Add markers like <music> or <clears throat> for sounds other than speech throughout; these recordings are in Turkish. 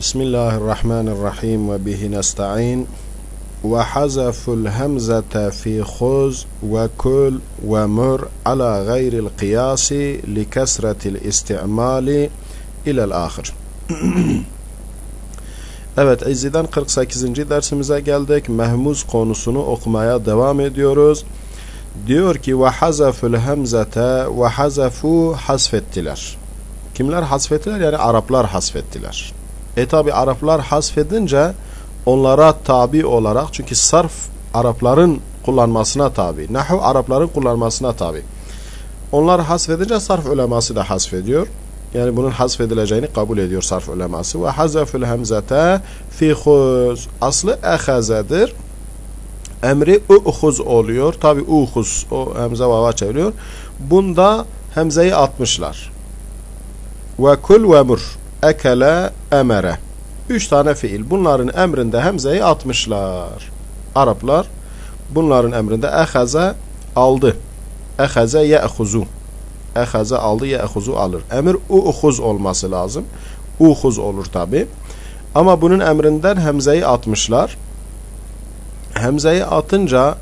Bismillahirrahmanirrahim ve bihi nesta'in ve hazaful hemzete fi khuz ve kul ve mur ala gayril kıyasi li kesretil istimali ilel ahir. <clears throat> evet İzzi'den 48. dersimize geldik. Mehmuz konusunu okumaya devam ediyoruz. Diyor ki ve hazaful hemzete ve hazafu hasfettiler. Kimler hasfettiler? Yani Araplar hasfettiler. E tabi Araplar hasfedince onlara tabi olarak çünkü sarf Arapların kullanmasına tabi. Nahu Arapların kullanmasına tabi. Onlar hasfedince sarf uleması da hasfediyor. Yani bunun hasfedileceğini kabul ediyor sarf uleması. Ve hazafül hemzete fi khuz. Aslı ehazedir. Emri uhuz oluyor. Tabi uhuz o hemze vava çeviriyor. Bunda hemzeyi atmışlar. Ve kul ve mur. Ekele emere. Üç tane fiil. Bunların emrinde hemzeyi atmışlar. Araplar bunların emrinde ehaze aldı. Ehaze ye'huzu. Ehaze aldı ye'huzu alır. Emir uhuz olması lazım. Uhuz olur tabi. Ama bunun emrinden hemzeyi atmışlar. Hemzeyi atınca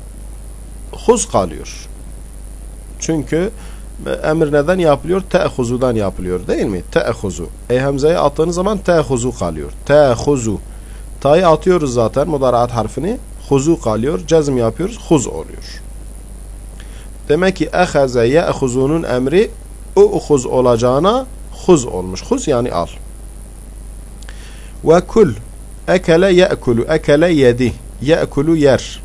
huz kalıyor. Çünkü emir neden yapılıyor? Te'huzudan yapılıyor değil mi? Te'huzu. E hemzeyi attığınız zaman te'huzu kalıyor. Te'huzu. Ta'yı atıyoruz zaten mudaraat harfini. Huzu kalıyor. Cezm yapıyoruz. Huz oluyor. Demek ki ehaze ye'huzunun emri u'huz olacağına huz olmuş. Huz yani al. Ve kul ekele ye'kulu. Ekele yedi. Ye'kulu yer.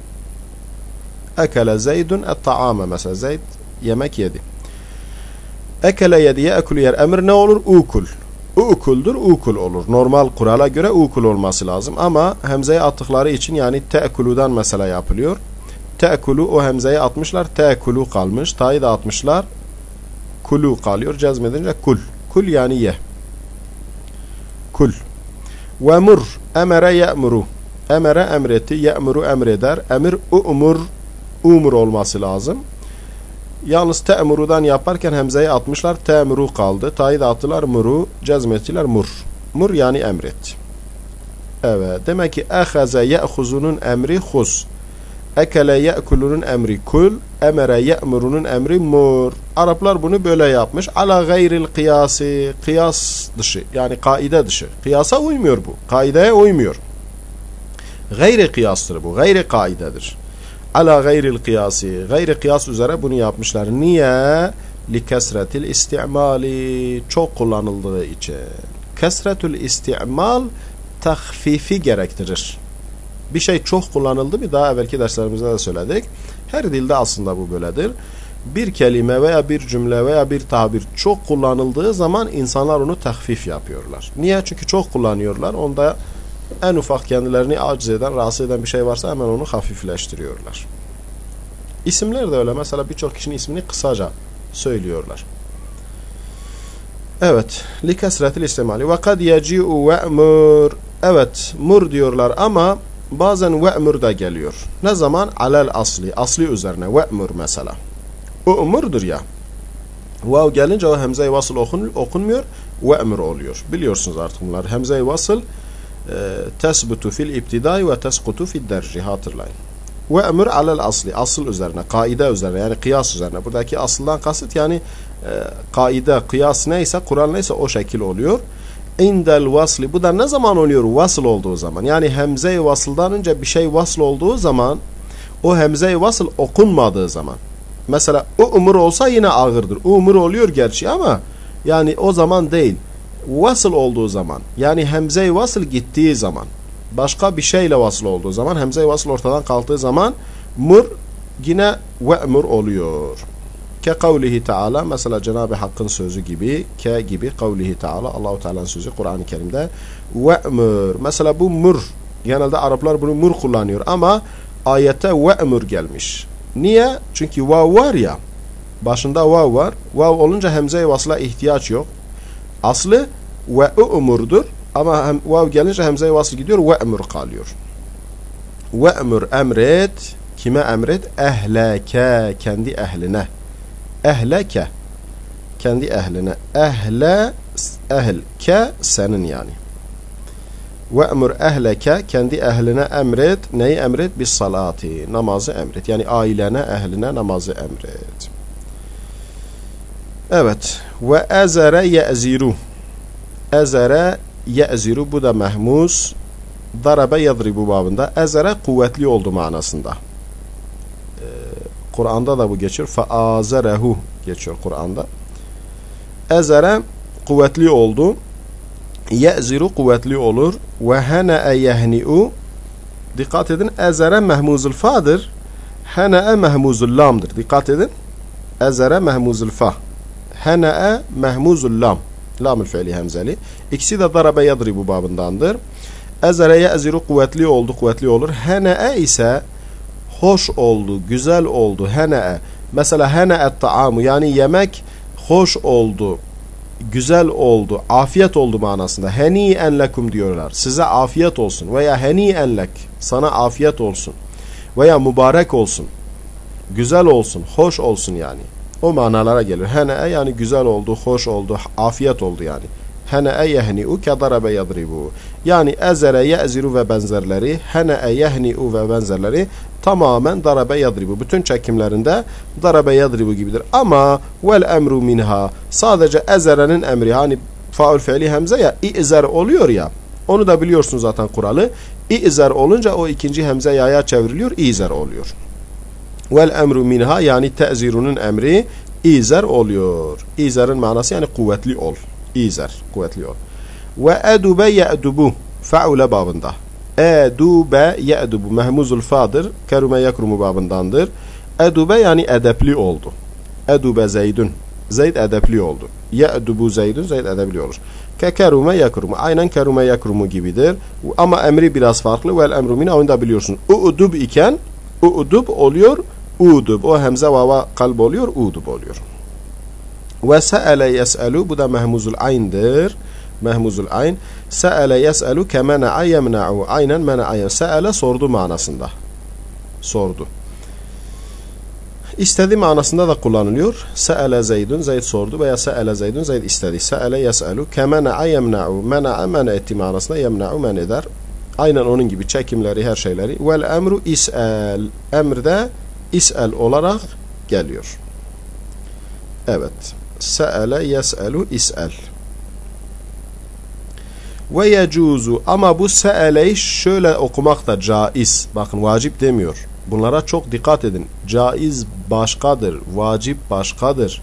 Ekele zeydun et-ta'ame mesela. Zeyd yemek yedi. Ekele yedi ye'kulu yer. Emir ne olur? Ukul. Ukuldur, ukul olur. Normal kurala göre ukul olması lazım. Ama hemzeyi attıkları için yani te'kuludan mesela yapılıyor. Te'kulu o hemzeyi atmışlar. Te'kulu kalmış. Ta'yı da atmışlar. Kulu kalıyor. Cezmedince kul. Kul yani ye. Kul. Ve mur. Emere ye'muru. Emere emretti. Ye'muru emreder. Emir umur. Umur olması lazım. Yalnız te'murudan yaparken hemzeyi atmışlar. Te'muru kaldı. Ta'yı da attılar. Muru. Cezmettiler. Mur. Mur yani emret. Evet. Demek ki ehaze ye'huzunun emri huz. Ekele ye'kulunun emri kul. Emere ye'murunun emri mur. Araplar bunu böyle yapmış. Ala gayril kıyası. Kıyas dışı. Yani kaide dışı. Kıyasa uymuyor bu. Kaideye uymuyor. Gayri kıyastır bu. Gayri kaidedir ala gayril kıyası. Gayri kıyas üzere bunu yapmışlar. Niye? Li kesretil istimali çok kullanıldığı için. Kesretül istimal tahfifi gerektirir. Bir şey çok kullanıldı mı daha evvelki derslerimizde de söyledik. Her dilde aslında bu böyledir. Bir kelime veya bir cümle veya bir tabir çok kullanıldığı zaman insanlar onu tahfif yapıyorlar. Niye? Çünkü çok kullanıyorlar. Onda en ufak kendilerini aciz eden, rahatsız eden bir şey varsa hemen onu hafifleştiriyorlar. İsimler de öyle. Mesela birçok kişinin ismini kısaca söylüyorlar. Evet. Likesretil istimali. Ve kad yeci'u ve'mur. Evet. Mur diyorlar ama bazen ve'mur da geliyor. Ne zaman? Alel asli. Asli üzerine. Ve'mur mesela. U'murdur ya. Vav gelince o hemze-i vasıl okun, okunmuyor. Ve'mur oluyor. Biliyorsunuz artık bunlar. Hemze-i vasıl tesbutu fil ibtidai ve teskutu fil derci hatırlayın. Ve emir alel asli asıl üzerine, kaide üzerine yani kıyas üzerine. Buradaki asıldan kasıt yani e, kaide, kıyas neyse, Kur'an neyse o şekil oluyor. İndel vasli bu da ne zaman oluyor? Vasıl olduğu zaman. Yani hemze-i vasıldan önce bir şey vasıl olduğu zaman o hemze-i vasıl okunmadığı zaman. Mesela o umur olsa yine ağırdır. Umur oluyor gerçi ama yani o zaman değil vasıl olduğu zaman yani hemze-i vasıl gittiği zaman başka bir şeyle vasıl olduğu zaman hemze-i vasıl ortadan kalktığı zaman mur yine ve'mur oluyor. Ke kavlihi Teala mesela Cenab-ı Hakk'ın sözü gibi ke gibi kavlihi Teala Allahu Teala'nın sözü Kur'an-ı Kerim'de ve'mur. Mesela bu mur genelde Araplar bunu mur kullanıyor ama ayete ve'mur gelmiş. Niye? Çünkü vav var ya başında vav var. Vav olunca hemze-i vasla ihtiyaç yok. Aslı ve umurdur ama hem, vav gelince hemze-i vasıl gidiyor ve emur kalıyor. Ve emur emret kime emret? Ehleke kendi ehline. Ehleke kendi ehline. Ehle ehl ke senin yani. Ve emur ehleke kendi ehline emret. Neyi emret? Bis salati. Namazı emret. Yani ailene, ehline namazı emret. Evet. Ve ezere ye'ziru. Ezere ye'ziru. Bu da mehmuz. Darabe yadribu babında. Ezere kuvvetli oldu manasında. Ee, Kur'an'da da bu geçiyor. Faazerehu geçiyor Kur'an'da. Ezere kuvvetli oldu. Ye'ziru kuvvetli olur. Ve hene'e yehni'u Dikkat edin. Ezere mehmuzul fa'dır. Hene'e mehmuzul lam'dır. Dikkat edin. Ezere mehmuzul fa. Hene'e mehmuzul lam. Lamül fiili hemzeli. İkisi de darabe yadribu babındandır. Ezere ye'ziru kuvvetli oldu, kuvvetli olur. Hene'e ise hoş oldu, güzel oldu. Hene'e. Mesela hene'et ta'amu yani yemek hoş oldu, güzel oldu, afiyet oldu manasında. Heni enlekum diyorlar. Size afiyet olsun veya heni enlek. Sana afiyet olsun veya mübarek olsun. Güzel olsun, hoş olsun yani. O manalara gelir. Hene yani güzel oldu, hoş oldu, afiyet oldu yani. Hene yehni'u kedarabe yadribu. Yani ezere ye'ziru ve benzerleri, hene yehni'u ve benzerleri tamamen darabe yadribu. Bütün çekimlerinde darabe yadribu gibidir. Ama vel emru minha sadece ezerenin emri hani faul fiili hemze ya i'zer oluyor ya. Onu da biliyorsunuz zaten kuralı. İ'zer olunca o ikinci hemze yaya çevriliyor. İ'zer oluyor. Vel emru minha yani te'zirunun emri İzer oluyor. İzer'in manası yani kuvvetli ol. İzer, kuvvetli ol. Ve edube ye'dubu faule babında. Edube ye'dubu mehmuzul fadır. Kerume yakrumu babındandır. Edube yani edepli oldu. Edube zeydün. Zeyd edepli oldu. Ye'dubu zeydün. Zeyd edepli olur. Ke kerume yakrumu. Aynen kerume yakrumu gibidir. Ama emri biraz farklı. Vel emru mine onu da biliyorsun. U'dub iken u'dub oluyor. Udub. O hemze vava kalb oluyor. Udub oluyor. Ve se'ele yes'elu. Bu da mehmuzul ayn'dir. Mehmuzul ayn. Se'ele yes'elu ke mena'a yemna'u. Aynen mena'a Se'ele sordu manasında. Sordu. İstedi manasında da kullanılıyor. Se'ele zeydun, zeyd sordu veya se'ele zeydun, zeyd istedi. Se'ele yes'elu ke mena'a yemna'u. Mena'a men etti manasında yemna'u men eder. Aynen onun gibi çekimleri, her şeyleri. Vel emru is'el. Emrde is'el olarak geliyor. Evet. Se'ele yes'elu is'el. Ve yecuzu ama bu se'eleyi şöyle okumak da caiz. Bakın vacip demiyor. Bunlara çok dikkat edin. Caiz başkadır. Vacip başkadır.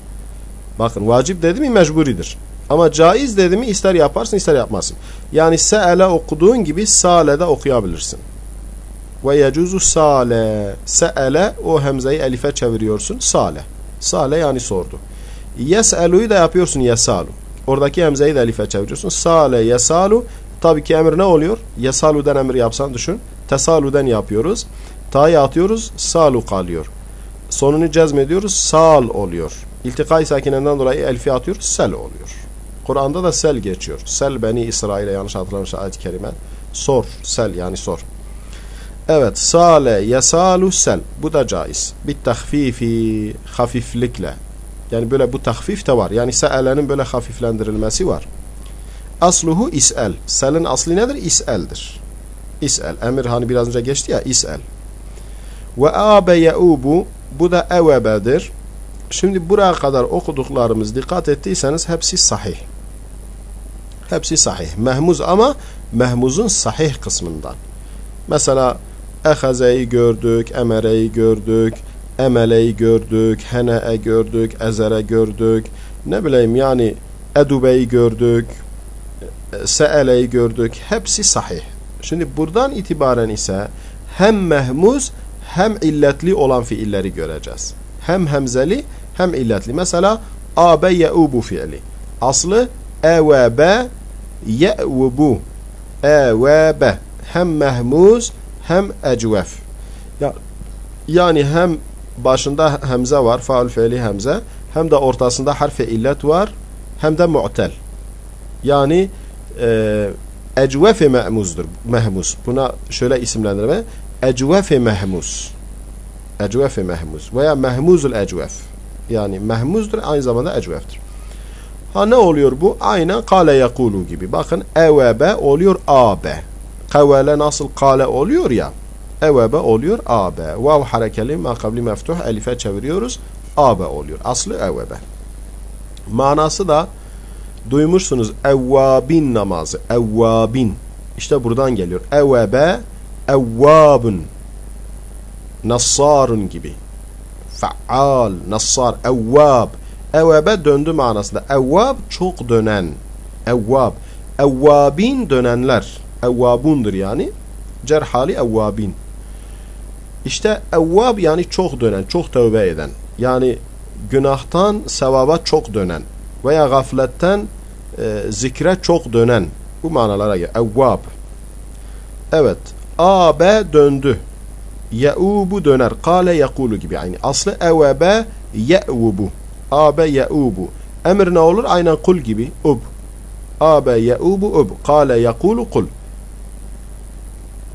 Bakın vacip dedi mi mecburidir. Ama caiz dedi mi ister yaparsın ister yapmazsın. Yani se'ele okuduğun gibi sale de okuyabilirsin. Ve yecuzu sale. Se'ele o hemzeyi elife çeviriyorsun. Sale. Sale yani sordu. Yes'elu'yu da yapıyorsun yesalu. Oradaki hemzeyi de elife çeviriyorsun. Sale yesalu. Tabii ki emir ne oluyor? Yesalu'dan emir yapsan düşün. Tesalu'dan yapıyoruz. Ta'yı atıyoruz. Salu kalıyor. Sonunu cezmediyoruz. Sal oluyor. İltikai sakinenden dolayı elifi atıyoruz. Sel oluyor. Kur'an'da da sel geçiyor. Sel beni İsrail'e yanlış hatırlamış ayet-i kerime. Sor. Sel yani sor. Evet. Sale yesalu sel. Bu da caiz. Bir tahfifi hafiflikle. Yani böyle bu tahfif de var. Yani se'elenin böyle hafiflendirilmesi var. Asluhu is'el. Selin aslı nedir? İs'eldir. İs'el. Emir hani biraz önce geçti ya is'el. Ve abe yeubu bu da evebedir. Şimdi buraya kadar okuduklarımız dikkat ettiyseniz hepsi sahih. Hepsi sahih. Mehmuz ama mehmuzun sahih kısmından. Mesela ehazeyi gördük, emereyi gördük, emeleyi gördük, hene'e gördük, ezere gördük. Ne bileyim yani edubeyi gördük, se'eleyi gördük. Hepsi sahih. Şimdi buradan itibaren ise hem mehmuz hem illetli olan fiilleri göreceğiz. Hem hemzeli hem illetli. Mesela abe ye'ubu fiili. Aslı evebe ye'ubu. Evebe. Hem mehmuz hem ecvef. Ya, yani hem başında hemze var, faal fiili hemze, hem de ortasında harfi illet var, hem de mu'tel. Yani e, ecvefe mehmuzdur, mehmuz. Buna şöyle isimlendirme, ecvefe mehmuz. Ecvefe mehmuz veya mehmuzul ecvef. Yani mehmuzdur, aynı zamanda ecveftir. Ha ne oluyor bu? Aynen kale yakulu gibi. Bakın evebe oluyor abe. Kavale nasıl kale oluyor ya. Evebe oluyor abe. Vav harekeli makabli meftuh elife çeviriyoruz. Abe oluyor. Aslı evebe. Manası da duymuşsunuz evvabin namazı. Evvabin. İşte buradan geliyor. Evebe evvabun. Nassarun gibi. Faal, nassar, evvab. Evvebe döndü manasında. Evvab çok dönen. Evvab. Evvabin dönenler. Evvabundur yani. Cerhali evvabin. İşte evvab yani çok dönen, çok tövbe eden. Yani günahtan sevaba çok dönen veya gafletten e, zikre çok dönen. Bu manalara geliyor. Evvab. Evet. A, B döndü. Ye'ubu döner. Kale yekulu gibi. Yani aslı evebe ye'ubu. A, B ye'ubu. Emir ne olur? Aynen kul gibi. Ub. A, B ye'ubu ub. Kale yekulu kul.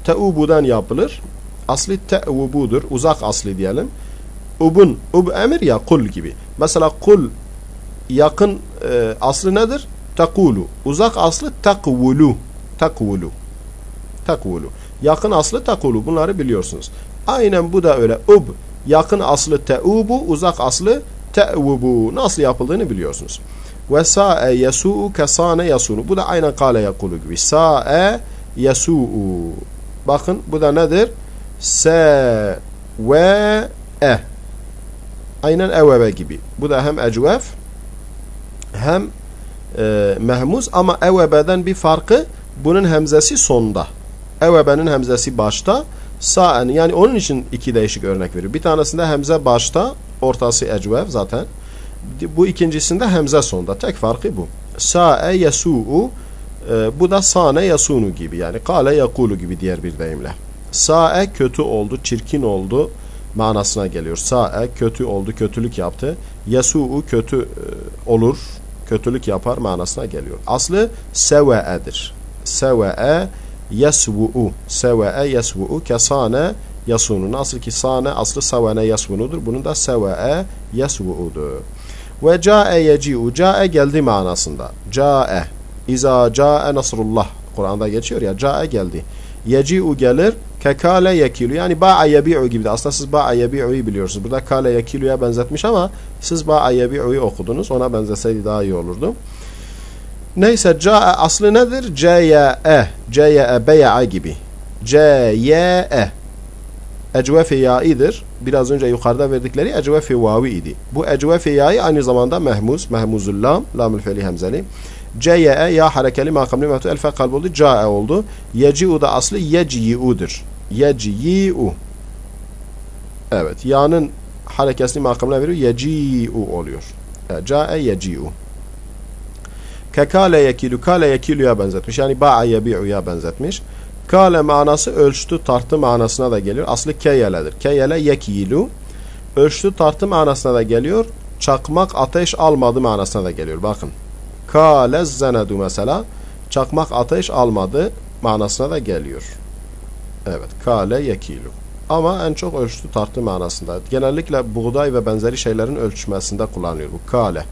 Teubu'dan yapılır. Asli te'ubudur. Uzak asli diyelim. Ubun. Ub emir ya kul gibi. Mesela kul yakın e, aslı nedir? Tekulu. Uzak aslı tekvulu. Tekvulu. Tekvulu. Yakın aslı tekulu. Bunları biliyorsunuz. Aynen bu da öyle. Ub. Yakın aslı teubu. Uzak aslı te'vubu. Nasıl yapıldığını biliyorsunuz. Ve sa'e yesu'u kesane yasunu. Bu da aynen kale yakulu gibi. Sa'e yesu'u. Bakın bu da nedir? Se ve e. Aynen eveve gibi. Bu da hem ecvef hem e, mehmuz ama evebeden bir farkı bunun hemzesi sonda. Evebenin hemzesi başta. Sa'en yani onun için iki değişik örnek veriyor. Bir tanesinde hemze başta, ortası ecvev zaten. Bu ikincisinde hemze sonda. Tek farkı bu. Sa'e yesu'u e, bu da sane yasunu gibi yani kale yakulu gibi diğer bir deyimle. Sa'e kötü oldu, çirkin oldu manasına geliyor. Sa'e kötü oldu, kötülük yaptı. Yesu'u kötü e, olur, kötülük yapar manasına geliyor. Aslı seve'edir. Seve'e yesvu'u. Seve'e yesvu'u kesane yasunu. Nasıl ki sane aslı sevene yasvunudur. Bunun da seve'e yesvu'udur. Ve ca'e yeci'u. Ca'e geldi manasında. Ca'e. İza ca'e nasrullah. Kur'an'da geçiyor ya. Ca'e geldi. Yeci'u gelir. Kekale yekilu. Yani ba'a yebi'u gibi de. Aslında siz ba'a yebi'u'yu biliyorsunuz. Burada kale yekilu'ya benzetmiş ama siz ba'a yebi'u'yu okudunuz. Ona benzeseydi daha iyi olurdu. Neyse ca'e aslı nedir? C'ye-e. C'ye-e beya'a gibi. C'ye-e. Ecvefi ya'idir. Biraz önce yukarıda verdikleri ecvefi vavi idi. Bu ecvefi ya'i aynı zamanda mehmuz. Mehmuzul lam. Lamül feli hemzeli. C'ye ya harekeli makamli mehtu el kalb oldu. Ca'e oldu. Yeci'u da aslı yeci'u'dur. Yeci'u. Evet. Ya'nın harekesini makamına veriyor. Yeci'u oluyor. Ca'e yeci'u. Kekale yekilu. Kale yekilu'ya benzetmiş. Yani ba'a yebi'u'ya benzetmiş. Kale manası ölçtü tartı manasına da geliyor. Aslı keyeledir. Keyele yekilu. Ölçtü tartı manasına da geliyor. Çakmak ateş almadı manasına da geliyor. Bakın. Kale zenedu mesela. Çakmak ateş almadı manasına da geliyor. Evet. Kale yekilu. Ama en çok ölçtü tartı manasında. Genellikle buğday ve benzeri şeylerin ölçmesinde kullanılıyor bu. Kale.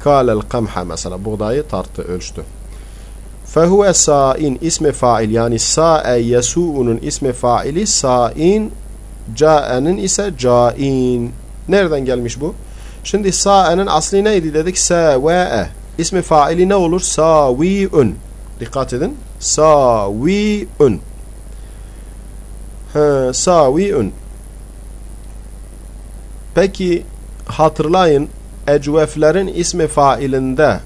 Kâlel kamha mesela buğdayı tarttı ölçtü. Fehuve sa'in ismi fail yani sa'e yesu'unun ismi faili sa'in ca'enin ise ca'in. Nereden gelmiş bu? Şimdi sa'enin asli neydi dedik? Seve'e. İsmi faili ne olur? Savi'un. Dikkat edin. Savi'un. Savi'un. Peki hatırlayın ecveflerin ismi failinde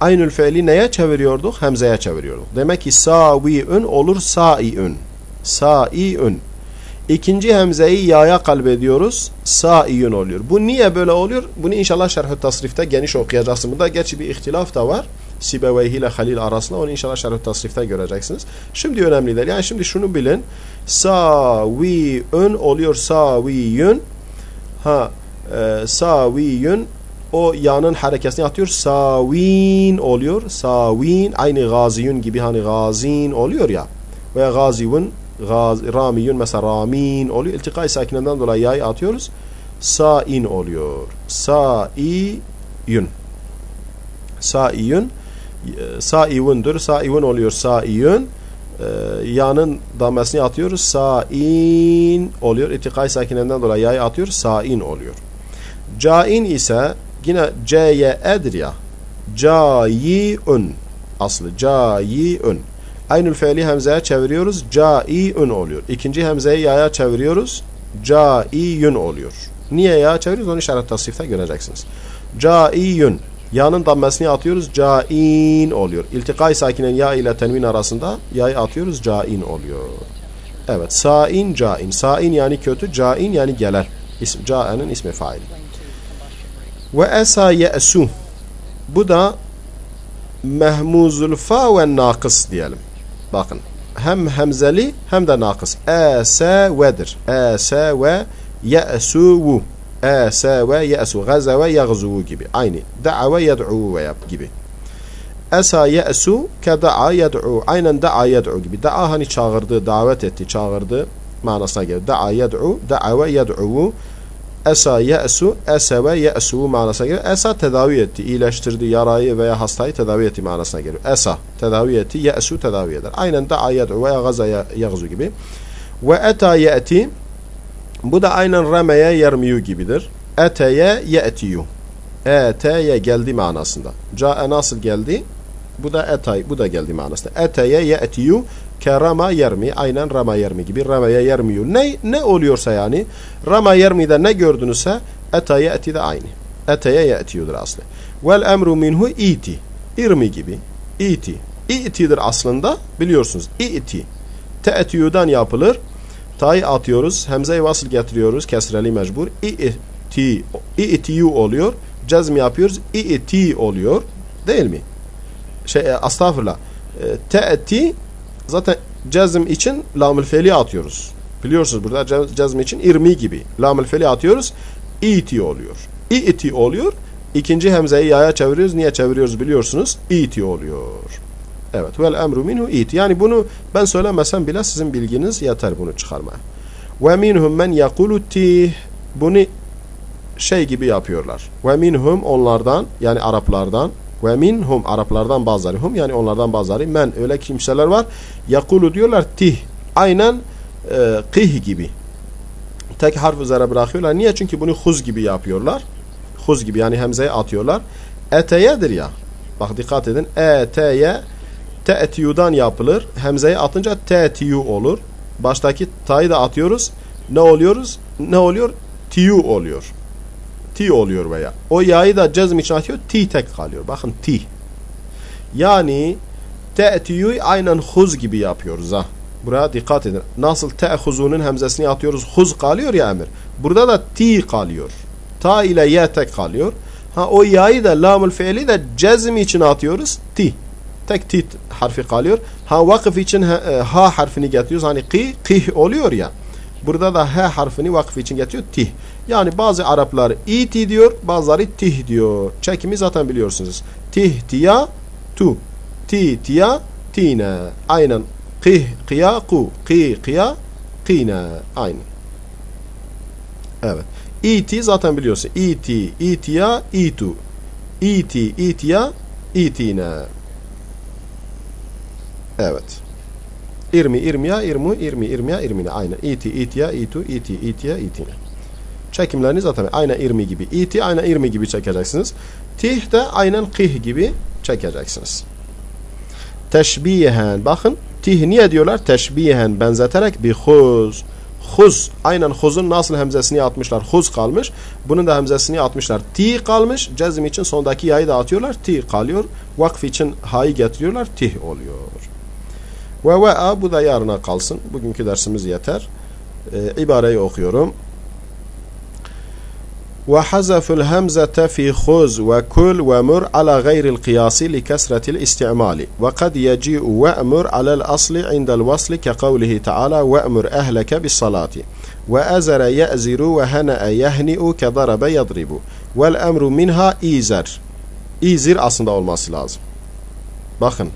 aynül fiili neye çeviriyorduk? Hemzeye çeviriyorduk. Demek ki savi'ün olur sa'i'ün. Sa'i'ün. İkinci hemzeyi yaya kalbediyoruz. Sa'i'ün oluyor. Bu niye böyle oluyor? Bunu inşallah şerh-ü tasrifte geniş okuyacaksınız. Burada gerçi bir ihtilaf da var. Sibeveyhi ile Halil arasında. Onu inşallah şerh-ü tasrifte göreceksiniz. Şimdi önemli değil. Yani şimdi şunu bilin. Savi'ün oluyor savi'ün. Ha, e, savi'ün o yanın harekesini atıyor. Savin oluyor. Savin aynı gaziyun gibi hani gazin oluyor ya. Veya gaziyun gaz, ramiyun mesela ramin oluyor. İltikai sakinenden dolayı yay atıyoruz. Sain oluyor. Saiyun. Saiyun. Saiyundur. Saiyun oluyor. Saiyun. e, yanın damesini atıyoruz. Sain oluyor. İtikay sakinenden dolayı yayı atıyoruz. Sain oluyor. Cain ise yine c'ye ya. Cayi'un. Aslı cayi'un. Aynül fiili hemzeye çeviriyoruz. Cai'un oluyor. İkinci hemzeyi yaya çeviriyoruz. Caiyun oluyor. Niye ya çeviriyoruz? Onu işaret tasrifte göreceksiniz. Caiyun. Ya'nın dammesini atıyoruz. Cain oluyor. İltikay sakinen ya ile tenvin arasında ya'yı atıyoruz. Cain oluyor. Evet. Sain, cain. Sain yani kötü. Cain yani gelen. İsm, caenin ismi faili. Ve esa ye'su. Bu da mehmuzul fa ve nakıs diyelim. Bakın. Hem hemzeli hem de nakıs. Ese vedir. Ese ve ye'su Ase ve ye'su. Gaza ve yagzu gibi. Aynı. Da'a ve yed'u ve yap gibi. Esa ye'su ke da'a yed'u. Aynen da'a yed'u gibi. Da'a hani çağırdı, davet etti, çağırdı manasına gelir. Da'a yed'u, da'a ve yed'u. Esa ye'su, ese ve ye'su manasına gelir. Esa tedavi etti, iyileştirdi, yarayı veya hastayı tedavi etti manasına gelir. Esa tedavi etti, ye'su tedavi eder. Aynen da'a yed'u veya gaza yagzu gibi. Ve eta ye'ti bu da aynen remeye yermiyu gibidir. Eteye ye'tiyu. Eteye geldi manasında. Ca'e nasıl geldi? Bu da etay, bu da geldi manasında. Eteye ye'tiyu kerama yermi. Aynen rama yermi gibi. Rameye yermiyu. Ne, ne oluyorsa yani. Rama yermide ne gördünüzse eteye ye'ti de aynı. Eteye ye'tiyudur aslı. Vel emru minhu iti. İrmi gibi. İti. İtidir aslında biliyorsunuz. İti. Te'tiyudan yapılır. Ta'yı atıyoruz. Hemze-i vasıl getiriyoruz. Kesreli mecbur. İ'ti, i'tiyu oluyor. Cezm yapıyoruz. i'ti oluyor. Değil mi? Şey, e, estağfurullah. E, te'ti zaten cezm için lamül feli atıyoruz. Biliyorsunuz burada cezm için irmi gibi. Lamül feli atıyoruz. i'ti oluyor. i'ti oluyor. İkinci hemzeyi yaya çeviriyoruz. Niye çeviriyoruz biliyorsunuz. i'ti oluyor. Evet. Vel emru minhu it. Yani bunu ben söylemesem bile sizin bilginiz yeter bunu çıkarmaya. Ve minhum men yakulu tih. Bunu şey gibi yapıyorlar. Ve minhum onlardan yani Araplardan ve minhum Araplardan bazıları hum yani onlardan bazıları men öyle kimseler var. Yakulu diyorlar tih. Aynen e, kih gibi. Tek harf üzere bırakıyorlar. Niye? Çünkü bunu huz gibi yapıyorlar. Huz gibi yani hemzeye atıyorlar. Eteyedir ya. Bak dikkat edin. Eteye te'tiyudan yapılır. Hemzeyi atınca te'tiyu olur. Baştaki ta'yı da atıyoruz. Ne oluyoruz? Ne oluyor? Tiyu oluyor. Ti oluyor veya. O ya'yı da cezm için atıyor. Ti tek kalıyor. Bakın ti. Yani te'tiyu aynen huz gibi yapıyoruz ha. Buraya dikkat edin. Nasıl te'huzunun hemzesini atıyoruz. Huz kalıyor ya emir. Burada da ti kalıyor. Ta ile ye tek kalıyor. Ha o ya'yı da lamul fiili de cezm için atıyoruz. Ti tek tit harfi kalıyor. Ha vakıf için ha, e, ha harfini getiriyoruz. Hani ki, kih oluyor ya. Burada da h harfini vakıf için getiriyor. Tih. Yani bazı Araplar iti diyor. Bazıları tih diyor. Çekimi zaten biliyorsunuz. Tih tiya tu. Ti tiya tine. Aynen. Kih kıya ku. Ki kıya kine. Aynı. Evet. İti zaten biliyorsun. İti, itiya, itu. İti, itiya, itine. Evet. İrmi, irmiya, irmu, irmi, irmiya, irmine. Aynı. İti, itiya, itu, iti, itiya, itine. Çekimlerini zaten aynen irmi gibi. İti aynen irmi gibi çekeceksiniz. Tih de aynen kih gibi çekeceksiniz. Teşbihen. Bakın tih niye diyorlar? Teşbihen benzeterek bir huz. Huz. Aynen huzun nasıl hemzesini atmışlar? Huz kalmış. Bunun da hemzesini atmışlar. Ti kalmış. Cezim için sondaki yayı da atıyorlar. Ti kalıyor. Vakf için ha'yı getiriyorlar. Tih oluyor. Ve ve'a bu da yarına kalsın. Bugünkü dersimiz yeter. Ee, ibareyi okuyorum ve hazaful hamzete fi khuz ve kul ve mur ala gayril kıyasi li kesretil istimali. Ve kad yeci'u ve mur alel asli indel vasli ke kavlihi taala ve mur ehleke bis salati. Ve ezere aslında olması lazım. Bakın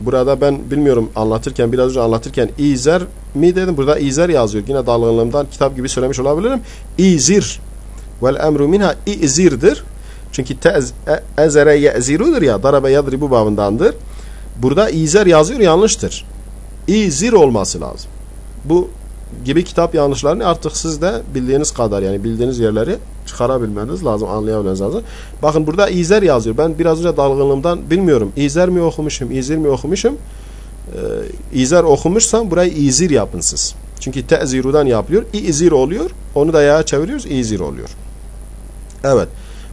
burada ben bilmiyorum anlatırken biraz önce anlatırken izer mi dedim? Burada izer yazıyor. Yine dalgınlığımdan kitap gibi söylemiş olabilirim. İzir. Vel emru minha izirdir. Çünkü tez, e, ezere yezirudur ya. Darabe yadribu babındandır. Burada izer yazıyor yanlıştır. İzir olması lazım. Bu gibi kitap yanlışlarını artık siz de bildiğiniz kadar yani bildiğiniz yerleri çıkarabilmeniz lazım, anlayabilmeniz lazım. Bakın burada İzer yazıyor. Ben biraz önce dalgınlığımdan bilmiyorum. İzer mi okumuşum, İzir mi okumuşum? Ee, İzer okumuşsam burayı İzir yapın siz. Çünkü tezirudan yapılıyor. İzir oluyor. Onu da yağa çeviriyoruz. İzir oluyor. أود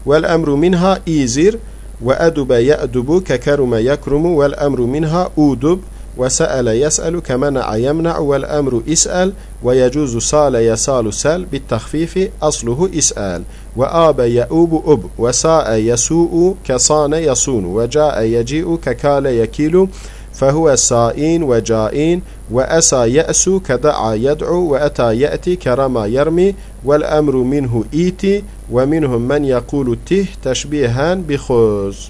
والأمر منها إيزر وأدب يأدب ككرم يكرم والأمر منها أودب وسأل يسأل كمنع يمنع والأمر إسأل ويجوز صال يصال سال بالتخفيف أصله إسأل. وآب يؤوب أب وساء يسوء كصان يصون وجاء يجيء ككال يكيل فهو سائين وجائين وأسى يأسو كدعا يدعو وأتى يأتي كرما يرمي والأمر منه إيتي ومنهم من يقول ته تشبيها بخوز